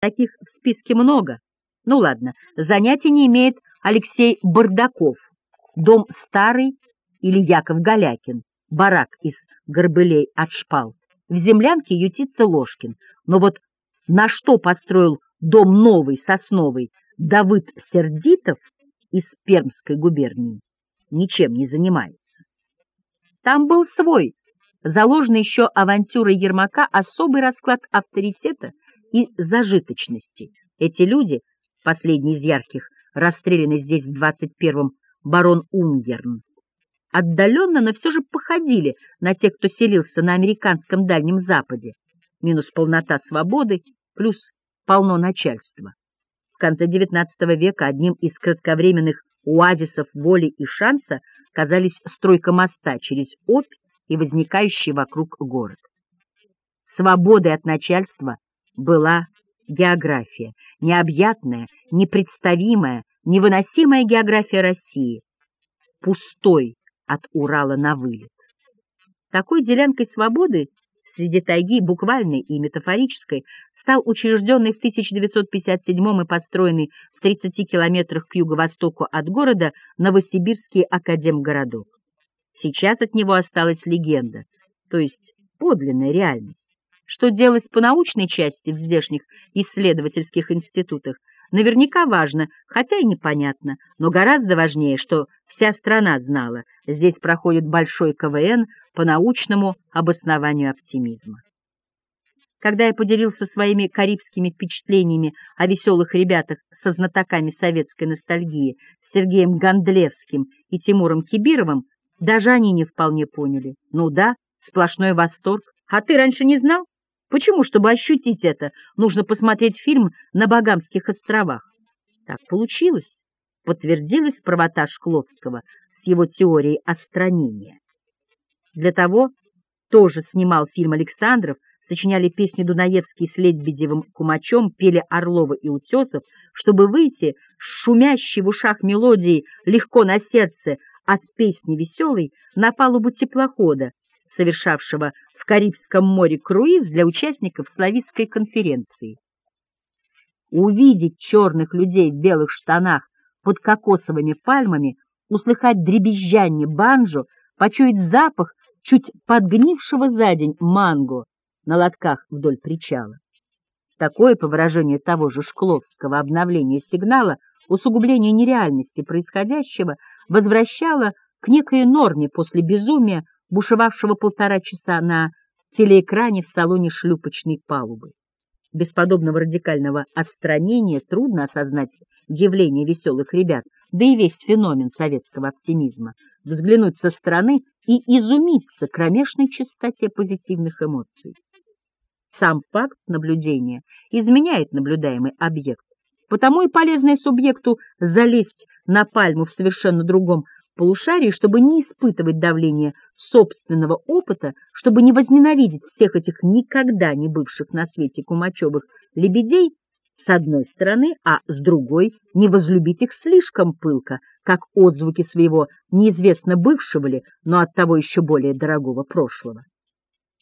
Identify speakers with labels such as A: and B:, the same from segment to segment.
A: Таких в списке много. Ну ладно, занятий не имеет Алексей Бардаков, дом старый или Яков Галякин, барак из горбылей от шпал. В землянке ютится Ложкин. Но вот на что построил дом новый, сосновый, Давыд Сердитов из Пермской губернии, ничем не занимается. Там был свой, заложенный еще авантюрой Ермака, особый расклад авторитета и зажиточности. Эти люди, последний из ярких, расстрелянный здесь в 21-м барон Унгерн, отдаленно, но все же походили на тех, кто селился на американском Дальнем Западе. Минус полнота свободы, плюс полно начальства. В конце XIX века одним из кратковременных оазисов воли и шанса казались стройка моста через Обь и возникающий вокруг город. Свободой от начальства была география, необъятная, непредставимая, невыносимая география России, пустой от Урала на вылет. Такой делянкой свободы среди тайги, буквальной и метафорической, стал учрежденный в 1957 и построенный в 30 километрах к юго-востоку от города Новосибирский академгородок. Сейчас от него осталась легенда, то есть подлинная реальность. Что делать по научной части в здешних исследовательских институтах, наверняка важно, хотя и непонятно, но гораздо важнее, что вся страна знала, здесь проходит большой КВН по научному обоснованию оптимизма. Когда я поделился своими карибскими впечатлениями о веселых ребятах со знатоками советской ностальгии Сергеем Гондлевским и Тимуром Кибировым, даже они не вполне поняли. Ну да, сплошной восторг. А ты раньше не знал? Почему, чтобы ощутить это, нужно посмотреть фильм на Багамских островах? Так получилось. Подтвердилась правота Шкловского с его теорией остранения. Для того тоже снимал фильм Александров, сочиняли песни Дунаевский с Лебедевым Кумачом, пели Орлова и Утесов, чтобы выйти с шумящей в ушах мелодией легко на сердце от песни веселой на палубу теплохода, совершавшего Карибском море круиз для участников Славистской конференции. Увидеть черных людей в белых штанах под кокосовыми пальмами, услыхать дребезжание банджо, почуять запах чуть подгнившего за день манго на лотках вдоль причала. Такое, по выражению того же Шкловского, обновление сигнала, усугубление нереальности происходящего возвращало к некой норме после безумия, бушевавшего полтора часа на телеэкране в салоне шлюпочной палубы. Без подобного радикального остранения трудно осознать явление веселых ребят, да и весь феномен советского оптимизма, взглянуть со стороны и изумиться кромешной чистоте позитивных эмоций. Сам факт наблюдения изменяет наблюдаемый объект, потому и полезно субъекту залезть на пальму в совершенно другом полушарии, чтобы не испытывать давление собственного опыта, чтобы не возненавидеть всех этих никогда не бывших на свете кумачевых лебедей, с одной стороны, а с другой не возлюбить их слишком пылко, как отзвуки своего неизвестно бывшего ли, но оттого еще более дорогого прошлого.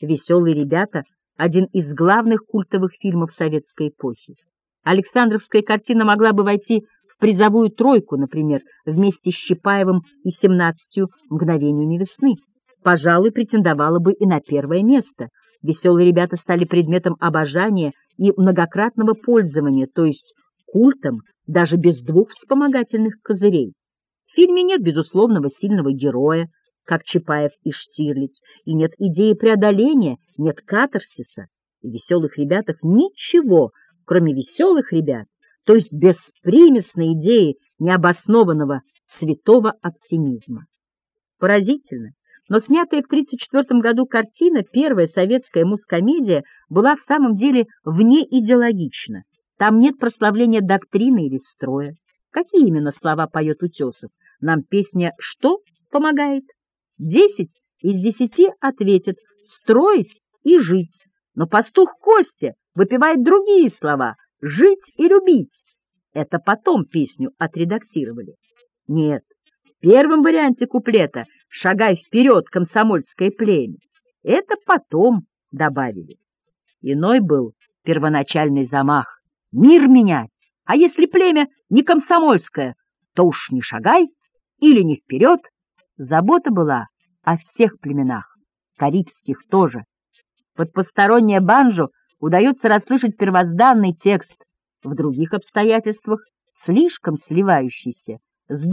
A: «Веселые ребята» — один из главных культовых фильмов советской эпохи. Александровская картина могла бы войти призовую тройку, например, вместе с Щипаевым и «Семнадцатью мгновениями весны». Пожалуй, претендовала бы и на первое место. Веселые ребята стали предметом обожания и многократного пользования, то есть культом, даже без двух вспомогательных козырей. В фильме нет безусловного сильного героя, как Чапаев и Штирлиц, и нет идеи преодоления, нет катарсиса. И «Веселых ребятах» ничего, кроме веселых ребят, то есть беспримесной идеи необоснованного святого оптимизма. Поразительно, но снятая в 1934 году картина, первая советская мускомедия, была в самом деле вне идеологична. Там нет прославления доктрины или строя. Какие именно слова поет Утесов? Нам песня «Что?» помогает. Десять из десяти ответит «строить и жить». Но пастух Костя выпивает другие слова Жить и любить. Это потом песню отредактировали. Нет, в первом варианте куплета «Шагай вперед, комсомольское племя» это потом добавили. Иной был первоначальный замах. Мир менять, а если племя не комсомольское, то уж не шагай или не вперед. Забота была о всех племенах, карибских тоже. Под постороннее банжу удается расслышать первозданный текст в других обстоятельствах, слишком сливающийся с